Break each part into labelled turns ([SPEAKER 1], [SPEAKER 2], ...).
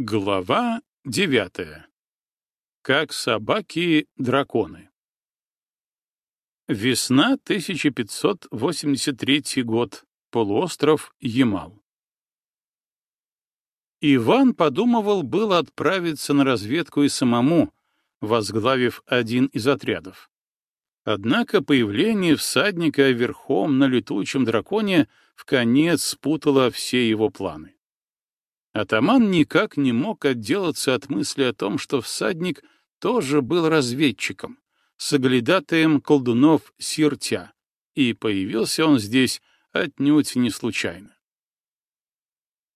[SPEAKER 1] Глава девятая. Как собаки-драконы. Весна 1583 год. Полуостров Ямал. Иван подумывал было отправиться на разведку и самому, возглавив один из отрядов. Однако появление всадника верхом на летучем драконе в конец спутало все его планы. Атаман никак не мог отделаться от мысли о том, что всадник тоже был разведчиком, соглядатаем колдунов Сиртя, и появился он здесь отнюдь не случайно.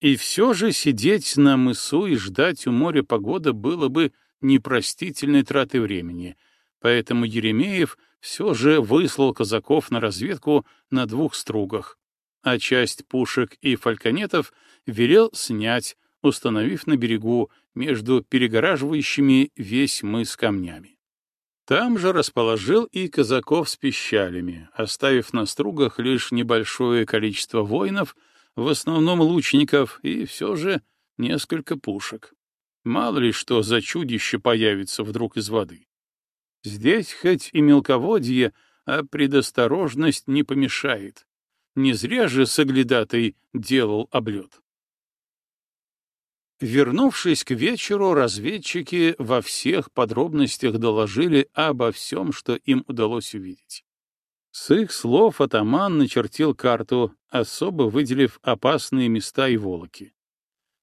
[SPEAKER 1] И все же сидеть на мысу и ждать у моря погоды было бы непростительной тратой времени, поэтому Еремеев все же выслал казаков на разведку на двух стругах, а часть пушек и фальконетов велел снять, установив на берегу между перегораживающими весь мыс камнями. Там же расположил и казаков с пищалями, оставив на стругах лишь небольшое количество воинов, в основном лучников, и все же несколько пушек. Мало ли что за чудище появится вдруг из воды. Здесь хоть и мелководье, а предосторожность не помешает. Не зря же соглядатый делал облет. Вернувшись к вечеру, разведчики во всех подробностях доложили обо всем, что им удалось увидеть. С их слов атаман начертил карту, особо выделив опасные места и волоки.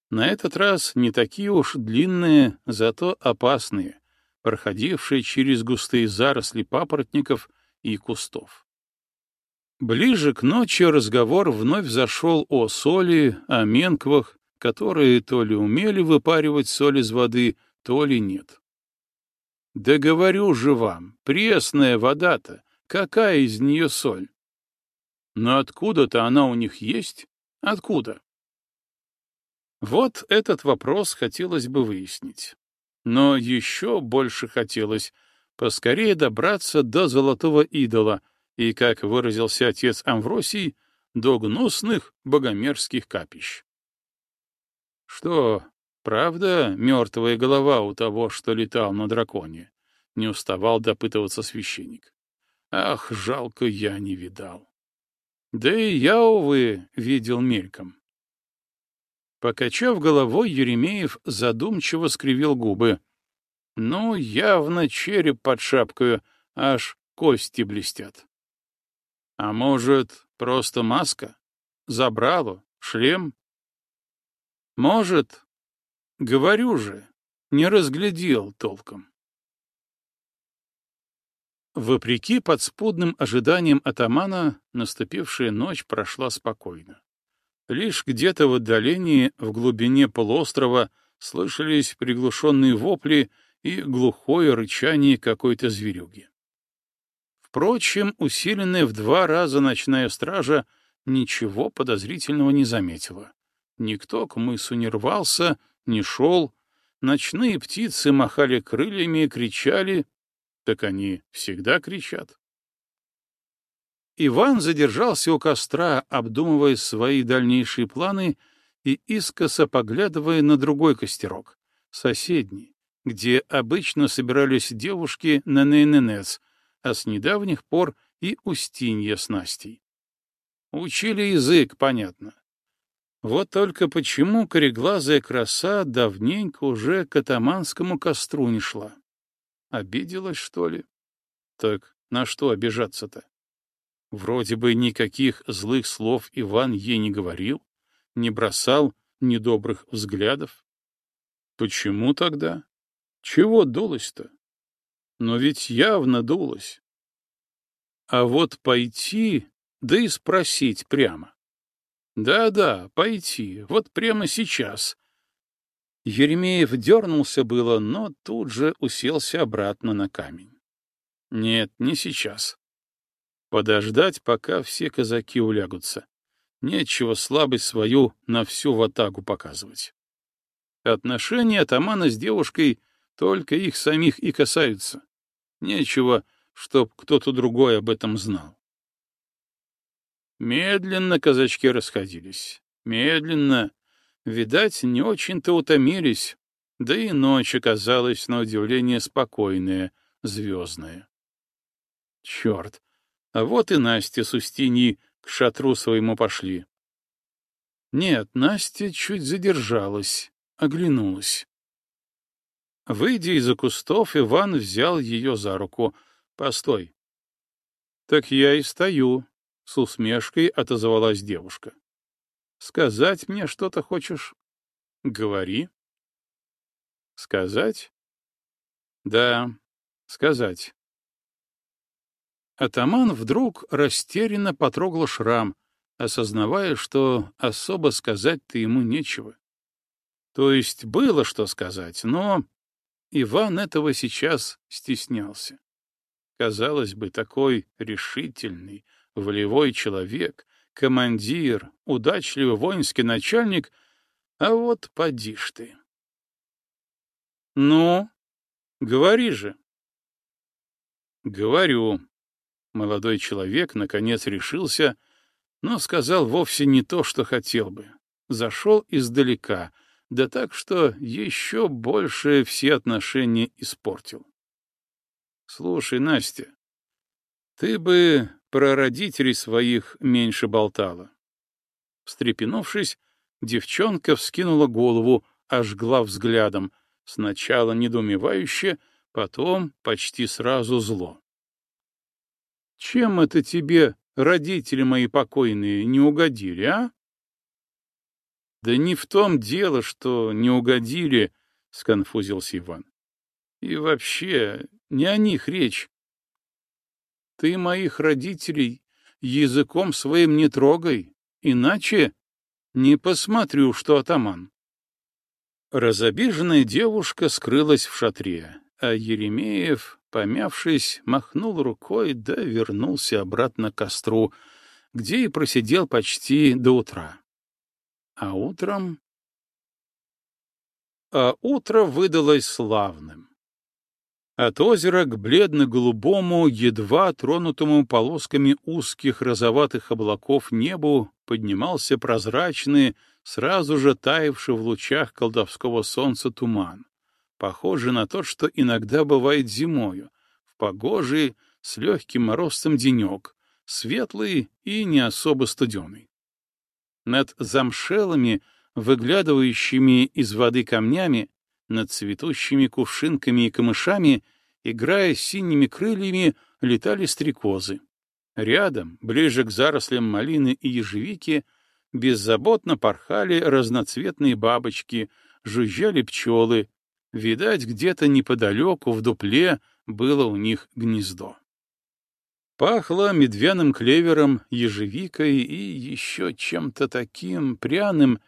[SPEAKER 1] На этот раз не такие уж длинные, зато опасные, проходившие через густые заросли папоротников и кустов. Ближе к ночи разговор вновь зашел о соли, о менквах, которые то ли умели выпаривать соль из воды, то ли нет. Да говорю же вам, пресная вода-то, какая из нее соль? Но откуда-то она у них есть? Откуда? Вот этот вопрос хотелось бы выяснить. Но еще больше хотелось поскорее добраться до золотого идола, и, как выразился отец Амвросий, до гнусных богомерзких капищ. Что, правда, мертвая голова у того, что летал на драконе? Не уставал допытываться священник. Ах, жалко, я не видал. Да и я, увы, видел мельком. Покачав головой, Еремеев задумчиво скривил губы. Ну, явно череп под шапкою, аж кости блестят. А может, просто маска? Забрало? Шлем? Может. Говорю же, не разглядел толком. Вопреки подспудным ожиданиям атамана, наступившая ночь прошла спокойно. Лишь где-то в отдалении, в глубине полуострова, слышались приглушенные вопли и глухое рычание какой-то зверюги. Впрочем, усиленная в два раза ночная стража ничего подозрительного не заметила. Никто к мысу не рвался, не шел. Ночные птицы махали крыльями и кричали. Так они всегда кричат. Иван задержался у костра, обдумывая свои дальнейшие планы и искоса поглядывая на другой костерок, соседний, где обычно собирались девушки на Нейненец, а с недавних пор и Устинья с Настей. Учили язык, понятно. Вот только почему кореглазая краса давненько уже к атаманскому костру не шла? Обиделась, что ли? Так на что обижаться-то? Вроде бы никаких злых слов Иван ей не говорил, не бросал недобрых взглядов. Почему тогда? Чего дулась-то? Но ведь явно дулась. А вот пойти, да и спросить прямо. Да-да, пойти, вот прямо сейчас. Еремеев дернулся было, но тут же уселся обратно на камень. Нет, не сейчас. Подождать, пока все казаки улягутся. Нечего слабость свою на всю ватагу показывать. Отношения атамана с девушкой только их самих и касаются. Нечего, чтоб кто-то другой об этом знал. Медленно казачки расходились. Медленно, видать, не очень-то утомились, да и ночь оказалась, на удивление, спокойная, звездная. Черт! А вот и Настя с Устиньей к шатру своему пошли. Нет, Настя чуть задержалась, оглянулась. Выйдя из-за кустов, Иван взял ее за руку. «Постой». «Так я и стою», — с усмешкой отозвалась девушка. «Сказать мне что-то хочешь?» «Говори». «Сказать?» «Да, сказать». Атаман вдруг растерянно потрогал шрам, осознавая, что особо сказать-то ему нечего. То есть было что сказать, но Иван этого сейчас стеснялся. Казалось бы, такой решительный, волевой человек, командир, удачливый воинский начальник, а вот поди ж ты. Ну, говори же. Говорю. Молодой человек наконец решился, но сказал вовсе не то, что хотел бы. Зашел издалека, да так, что еще больше все отношения испортил. Слушай, Настя, ты бы про родителей своих меньше болтала. Встрепенувшись, девчонка вскинула голову, ожгла взглядом, сначала недоумевающе, потом почти сразу зло. Чем это тебе родители мои покойные не угодили, а? Да не в том дело, что не угодили, — сконфузился Иван. И вообще, не о них речь. Ты моих родителей языком своим не трогай, иначе не посмотрю, что атаман. Разобиженная девушка скрылась в шатре, а Еремеев помявшись, махнул рукой да вернулся обратно к костру, где и просидел почти до утра. А утром... А утро выдалось славным. От озера к бледно-голубому, едва тронутому полосками узких розоватых облаков небу поднимался прозрачный, сразу же таявший в лучах колдовского солнца туман похоже на то, что иногда бывает зимою, в погожий, с легким морозцем денек, светлый и не особо студеный. Над замшелыми, выглядывающими из воды камнями, над цветущими кувшинками и камышами, играя синими крыльями, летали стрекозы. Рядом, ближе к зарослям малины и ежевики, беззаботно порхали разноцветные бабочки, жужжали пчелы, Видать, где-то неподалеку, в дупле, было у них гнездо. Пахло медвяным клевером, ежевикой и еще чем-то таким пряным,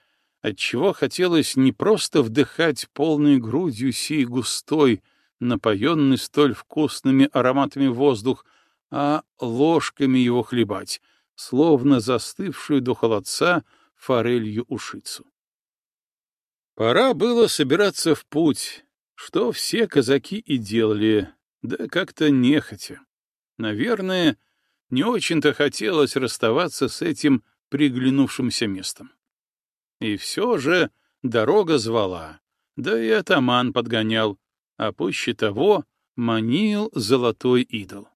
[SPEAKER 1] отчего хотелось не просто вдыхать полной грудью сей густой, напоенный столь вкусными ароматами воздух, а ложками его хлебать, словно застывшую до холодца форелью ушицу. Пора было собираться в путь, что все казаки и делали, да как-то нехотя. Наверное, не очень-то хотелось расставаться с этим приглянувшимся местом. И все же дорога звала, да и атаман подгонял, а пуще того манил золотой идол.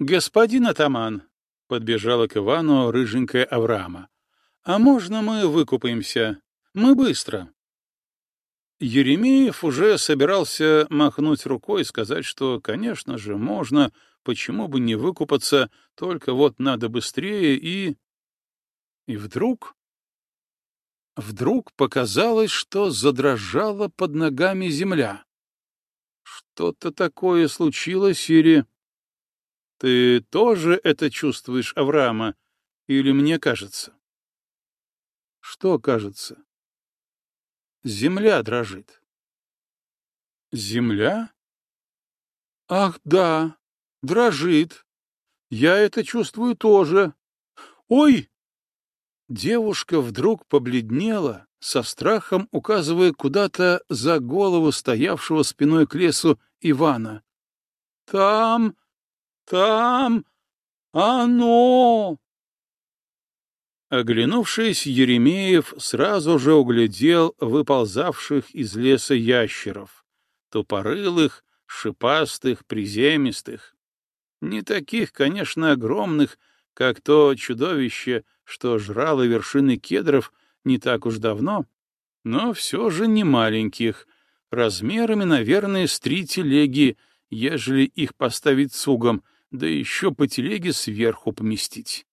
[SPEAKER 1] «Господин атаман», — подбежала к Ивану рыженькая Авраама, — «а можно мы выкупаемся? Мы быстро. Еремеев уже собирался махнуть рукой и сказать, что, конечно же, можно, почему бы не выкупаться, только вот надо быстрее и... И вдруг... Вдруг показалось, что задрожала под ногами земля. Что-то такое случилось, или... Ты тоже это чувствуешь, Авраама, или мне кажется? Что кажется? Земля дрожит. Земля? Ах, да, дрожит. Я это чувствую тоже. Ой! Девушка вдруг побледнела, со страхом указывая куда-то за голову стоявшего спиной к лесу Ивана. Там, там, оно! Оглянувшись, Еремеев сразу же углядел выползавших из леса ящеров, тупорылых, шипастых, приземистых. Не таких, конечно, огромных, как то чудовище, что жрало вершины кедров не так уж давно, но все же не маленьких, размерами, наверное, с три телеги, ежели их поставить сугом, да еще по телеге сверху поместить.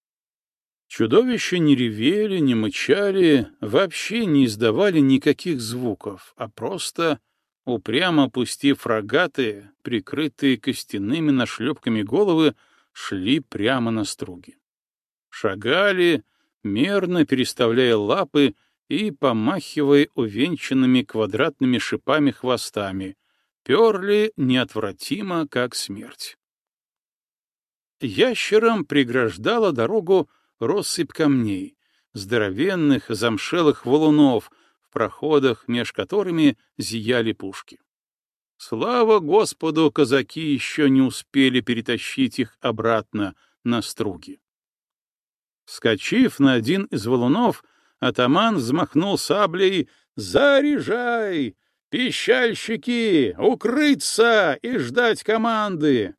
[SPEAKER 1] Чудовища не ревели, не мычали, вообще не издавали никаких звуков, а просто, упрямо опустив рогатые, прикрытые костяными нашлепками головы, шли прямо на струги. Шагали, мерно переставляя лапы и помахивая увенчанными квадратными шипами хвостами, перли неотвратимо, как смерть. Ящерам преграждала дорогу россыпь камней, здоровенных замшелых валунов, в проходах, меж которыми зияли пушки. Слава Господу, казаки еще не успели перетащить их обратно на струги. Скочив на один из валунов, атаман взмахнул саблей «Заряжай! Пищальщики! Укрыться и ждать команды!»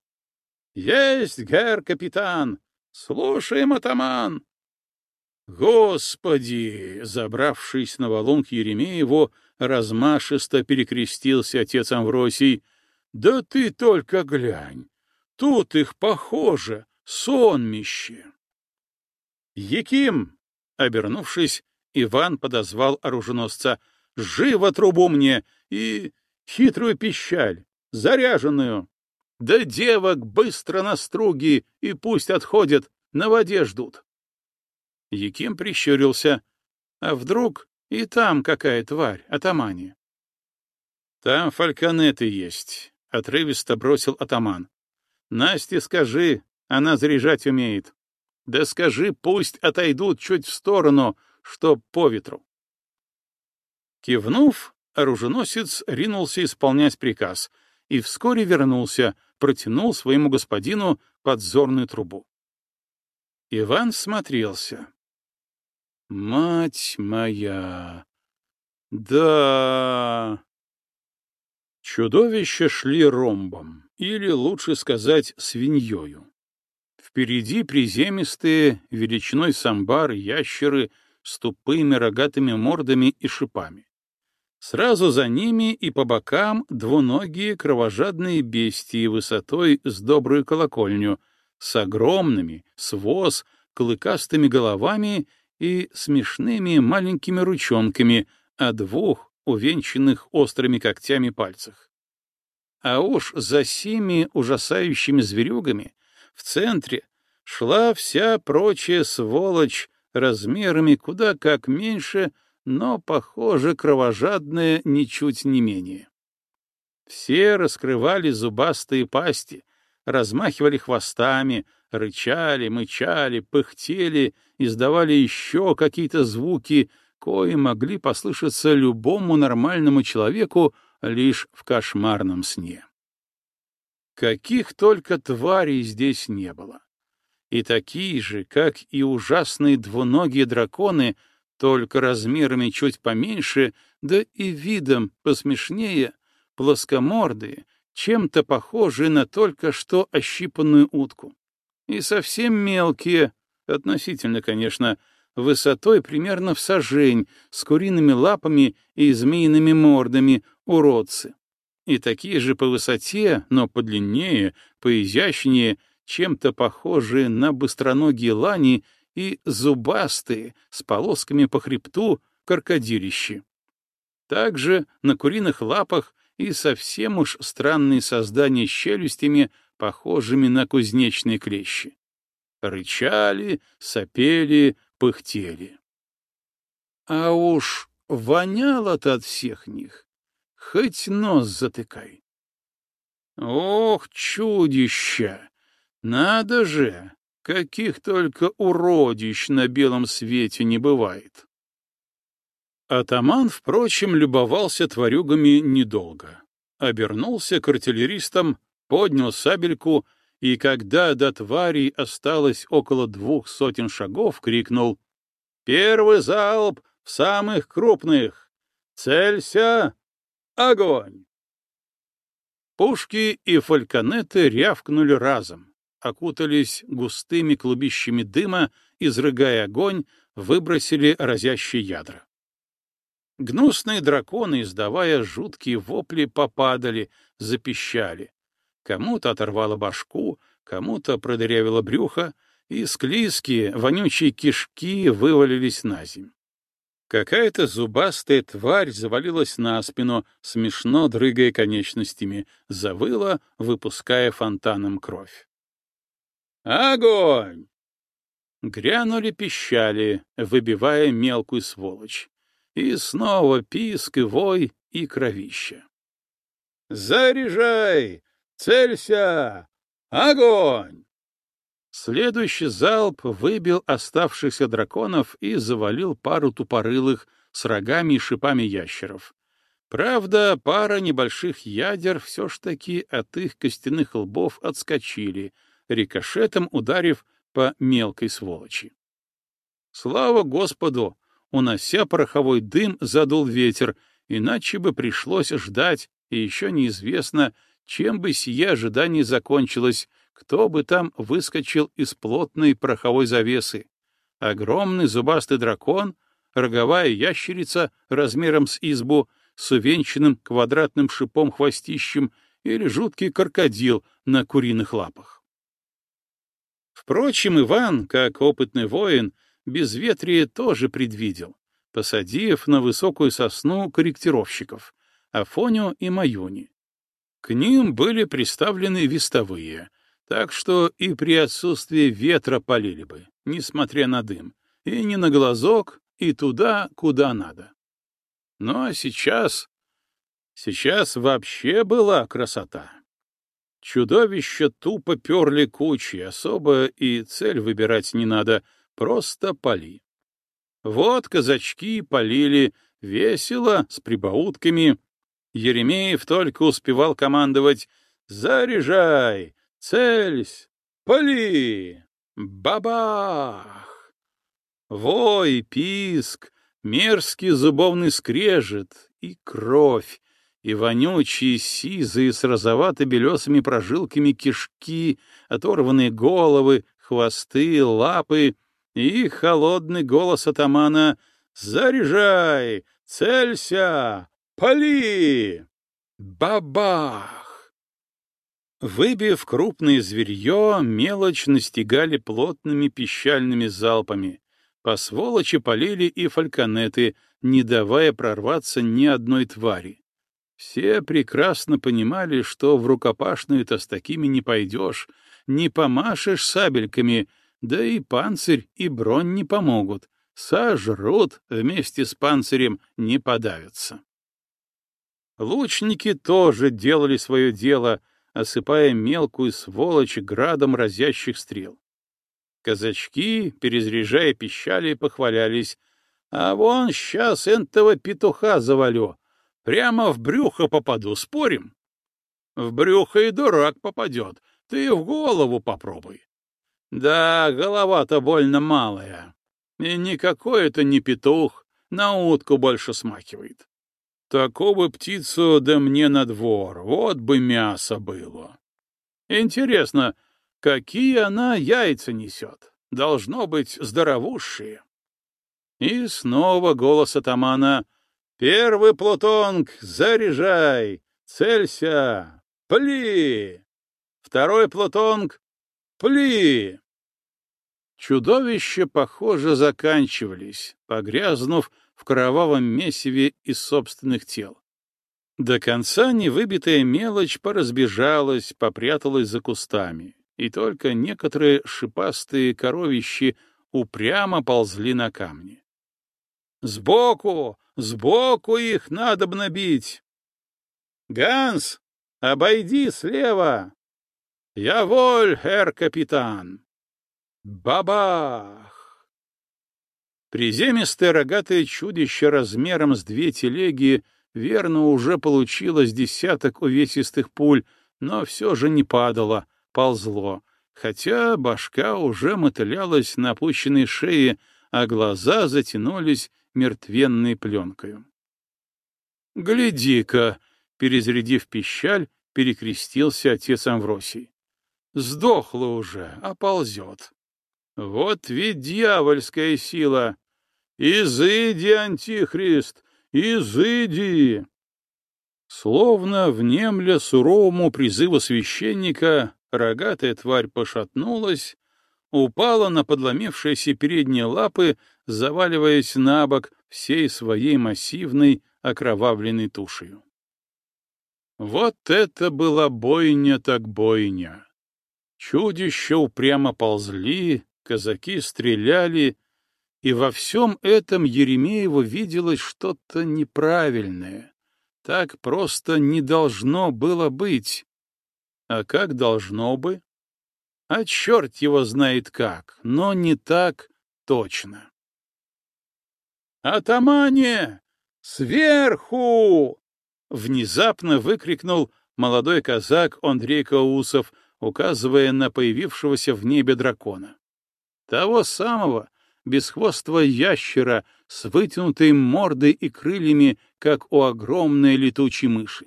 [SPEAKER 1] «Есть, гер капитан! Слушаем, атаман!» «Господи!» — забравшись на валун к Еремееву, размашисто перекрестился отец Амвросий. «Да ты только глянь! Тут их, похоже, сонмище!» «Яким!» — обернувшись, Иван подозвал оруженосца. «Живо трубу мне и хитрую пищаль, заряженную!» Да девок быстро на струги, и пусть отходят, на воде ждут. Яким прищурился. А вдруг и там какая тварь, атамане? Там фальконеты есть, — отрывисто бросил атаман. Насте скажи, она заряжать умеет. Да скажи, пусть отойдут чуть в сторону, чтоб по ветру. Кивнув, оруженосец ринулся исполнять приказ и вскоре вернулся, протянул своему господину подзорную трубу. Иван смотрелся. «Мать моя! Да!» Чудовища шли ромбом, или, лучше сказать, свиньёю. Впереди приземистые, величиной самбар, ящеры с тупыми рогатыми мордами и шипами. Сразу за ними и по бокам двуногие кровожадные бестии высотой с добрую колокольню, с огромными, с воз, клыкастыми головами и смешными маленькими ручонками о двух увенчанных острыми когтями пальцах. А уж за сими ужасающими зверюгами в центре шла вся прочая сволочь размерами куда как меньше но, похоже, кровожадные ничуть не менее. Все раскрывали зубастые пасти, размахивали хвостами, рычали, мычали, пыхтели, издавали еще какие-то звуки, кои могли послышаться любому нормальному человеку лишь в кошмарном сне. Каких только тварей здесь не было. И такие же, как и ужасные двуногие драконы — только размерами чуть поменьше, да и видом посмешнее, плоскомордые, чем-то похожие на только что ощипанную утку. И совсем мелкие, относительно, конечно, высотой примерно в сажень, с куриными лапами и змеиными мордами, уродцы. И такие же по высоте, но подлиннее, поизящнее, чем-то похожие на быстроногие лани и зубастые, с полосками по хребту, крокодилищи. Также на куриных лапах и совсем уж странные создания с челюстями, похожими на кузнечные клещи. Рычали, сопели, пыхтели. А уж воняло-то от всех них, хоть нос затыкай. Ох, чудища! Надо же! Каких только уродищ на белом свете не бывает. Атаман, впрочем, любовался тварюгами недолго. Обернулся к артиллеристам, поднял сабельку и, когда до тварей осталось около двух сотен шагов, крикнул Первый залп в самых крупных. Целься! Огонь!» Пушки и фальконеты рявкнули разом, окутались густыми клубищами дыма, изрыгая огонь, выбросили разящие ядра. Гнусные драконы, издавая жуткие вопли, попадали, запищали. Кому-то оторвало башку, кому-то продырявило брюхо, и склизкие, вонючие кишки вывалились на земь. Какая-то зубастая тварь завалилась на спину, смешно дрыгая конечностями, завыла, выпуская фонтаном кровь. «Огонь!» Грянули пищали, выбивая мелкую сволочь. И снова писк и вой и кровища. «Заряжай! Целься! Огонь!» Следующий залп выбил оставшихся драконов и завалил пару тупорылых с рогами и шипами ящеров. Правда, пара небольших ядер все ж таки от их костяных лбов отскочили, рикошетом ударив по мелкой сволочи. Слава Господу! Унося пороховой дым, задул ветер, иначе бы пришлось ждать, и еще неизвестно, чем бы сие ожидание закончилось, кто бы там выскочил из плотной пороховой завесы. Огромный зубастый дракон, роговая ящерица размером с избу, с увенчанным квадратным шипом хвостищем или жуткий крокодил на куриных лапах. Впрочем, Иван, как опытный воин, безветрие тоже предвидел, посадив на высокую сосну корректировщиков — Афоню и Маюни. К ним были приставлены вестовые — так что и при отсутствии ветра полили бы, несмотря на дым, и не на глазок, и туда, куда надо. Ну а сейчас... Сейчас вообще была красота. Чудовища тупо перли кучи, особо и цель выбирать не надо, просто поли. Вот казачки полили весело, с прибаутками. Еремеев только успевал командовать «Заряжай! Цельсь! Пали! Бабах! Вой, писк, мерзкий зубовный скрежет и кровь, и вонючие сизые с розовато-белесыми прожилками кишки, оторванные головы, хвосты, лапы и холодный голос атамана «Заряжай! Целься! Пали!» Бабах! Выбив крупное зверье, мелочь настигали плотными пищальными залпами. По сволочи полили и фальконеты, не давая прорваться ни одной твари. Все прекрасно понимали, что в рукопашную-то с такими не пойдешь, не помашешь сабельками, да и панцирь, и бронь не помогут. Сожрут вместе с панцирем, не подавятся. Лучники тоже делали свое дело — осыпая мелкую сволочь градом разящих стрел. Казачки, перезаряжая пищали, похвалялись. «А вон сейчас этого петуха завалю. Прямо в брюхо попаду, спорим?» «В брюхо и дурак попадет. Ты в голову попробуй». «Да, голова-то больно малая. И никакой это не петух, на утку больше смахивает. Такого птицу да мне на двор, вот бы мясо было. Интересно, какие она яйца несет? Должно быть здоровущие. И снова голос атамана. «Первый плутонг, заряжай! Целься! Пли! Второй плутонг, пли!» Чудовища, похоже, заканчивались, погрязнув в кровавом месиве из собственных тел. До конца невыбитая мелочь поразбежалась, попряталась за кустами, и только некоторые шипастые коровищи упрямо ползли на камни. «Сбоку! Сбоку их надо б набить!» «Ганс, обойди слева!» «Я воль, хер капитан!» «Бабах!» Приземистое рогатое чудище размером с две телеги верно уже получило с десяток увесистых пуль, но все же не падало, ползло, хотя башка уже мотылялась на опущенной шее, а глаза затянулись мертвенной пленкою. «Гляди-ка!» — перезарядив пищаль, перекрестился отец Амвросий. «Сдохла уже, а ползет. Вот ведь дьявольская сила! Изыди, Антихрист, изыди!» Словно внемля суровому призыву священника, рогатая тварь пошатнулась, упала на подломившиеся передние лапы, заваливаясь на бок всей своей массивной окровавленной тушью. Вот это была бойня так бойня! Чудища упрямо ползли, казаки стреляли, и во всем этом Еремееву виделось что-то неправильное. Так просто не должно было быть. А как должно бы? А черт его знает как, но не так точно. «Атамане! Сверху!» — внезапно выкрикнул молодой казак Андрей Каусов, указывая на появившегося в небе дракона. Того самого, бесхвостого ящера с вытянутой мордой и крыльями, как у огромной летучей мыши.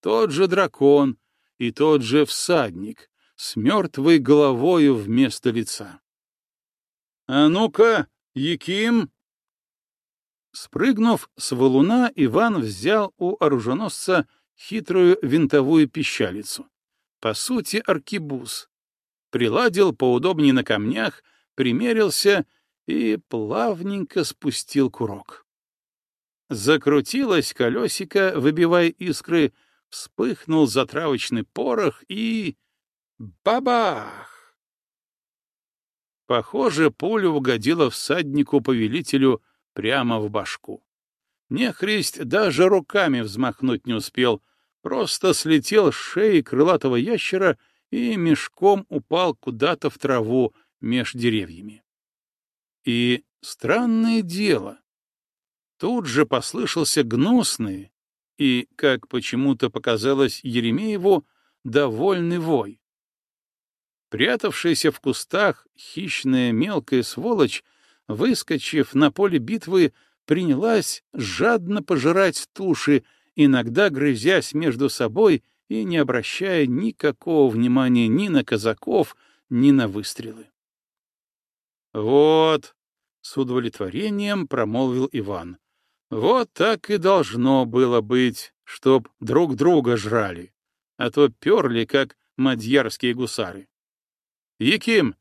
[SPEAKER 1] Тот же дракон и тот же всадник, с мертвой головою вместо лица. — А ну-ка, Яким! Спрыгнув с валуна, Иван взял у оруженосца хитрую винтовую пищалицу, по сути аркибуз, приладил поудобнее на камнях, примерился и плавненько спустил курок. Закрутилось колесико, выбивая искры, вспыхнул затравочный порох и... Бабах! Похоже, пуля угодила всаднику-повелителю прямо в башку. Нехрист даже руками взмахнуть не успел, просто слетел с шеи крылатого ящера и мешком упал куда-то в траву меж деревьями. И странное дело. Тут же послышался гнусный и, как почему-то показалось Еремееву, довольный вой. Прятавшаяся в кустах хищная мелкая сволочь, выскочив на поле битвы, принялась жадно пожирать туши, иногда грызясь между собой и не обращая никакого внимания ни на казаков, ни на выстрелы. «Вот», — с удовлетворением промолвил Иван, — «вот так и должно было быть, чтоб друг друга жрали, а то перли, как мадьярские гусары. Яким,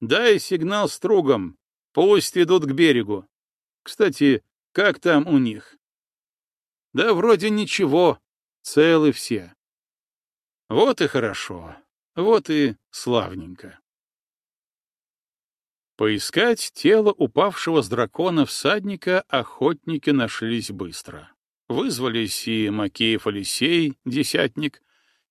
[SPEAKER 1] дай сигнал стругам, пусть идут к берегу. Кстати, как там у них? Да вроде ничего, целы все. Вот и хорошо, вот и славненько. Поискать тело упавшего с дракона всадника охотники нашлись быстро. Вызвались и Макеев Алисей, десятник,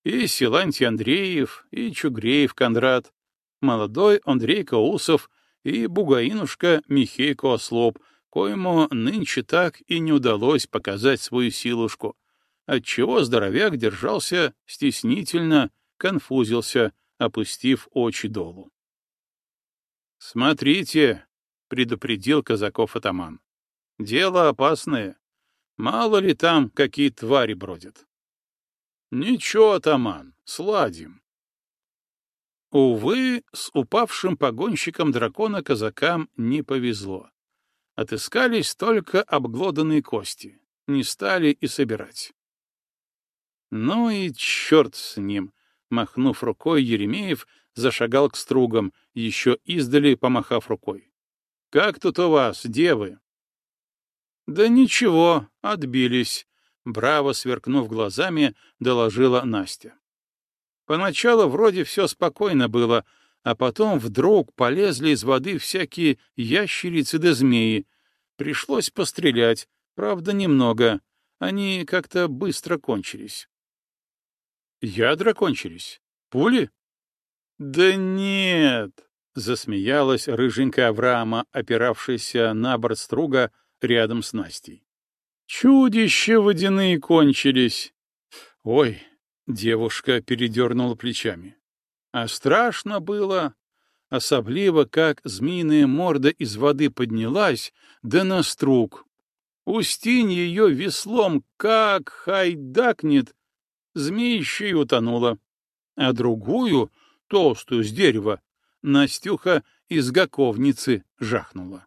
[SPEAKER 1] и Силантий Андреев, и Чугреев Кондрат, молодой Андрей Каусов и бугаинушка Михей Ослоп, коему нынче так и не удалось показать свою силушку, отчего здоровяк держался стеснительно, конфузился, опустив очи долу. «Смотрите», — предупредил казаков атаман, — «дело опасное. Мало ли там какие твари бродят». «Ничего, атаман, сладим. Увы, с упавшим погонщиком дракона казакам не повезло. Отыскались только обглоданные кости, не стали и собирать. Ну и черт с ним! Махнув рукой, Еремеев зашагал к стругам, еще издали помахав рукой. — Как тут у вас, девы? — Да ничего, отбились, — браво сверкнув глазами, доложила Настя. Поначалу вроде все спокойно было, а потом вдруг полезли из воды всякие ящерицы да змеи. Пришлось пострелять, правда, немного. Они как-то быстро кончились. Ядра кончились? Пули? Да нет, засмеялась рыженькая Авраама, опиравшаяся на борт струга рядом с Настей. Чудища водяные кончились. Ой, Девушка передернула плечами. А страшно было. особливо как змеиная морда из воды поднялась, да на струк. Устинь ее веслом как хайдакнет, змеища и утонула, а другую, толстую с дерева, Настюха из гаковницы жахнула.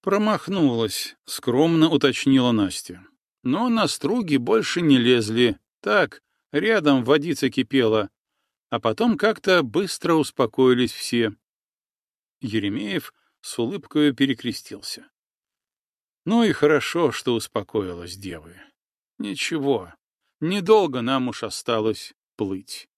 [SPEAKER 1] Промахнулась, скромно уточнила Настя. Но на струги больше не лезли, так, рядом водица кипела, а потом как-то быстро успокоились все. Еремеев с улыбкой перекрестился. Ну и хорошо, что успокоилась девы. Ничего, недолго нам уж осталось плыть.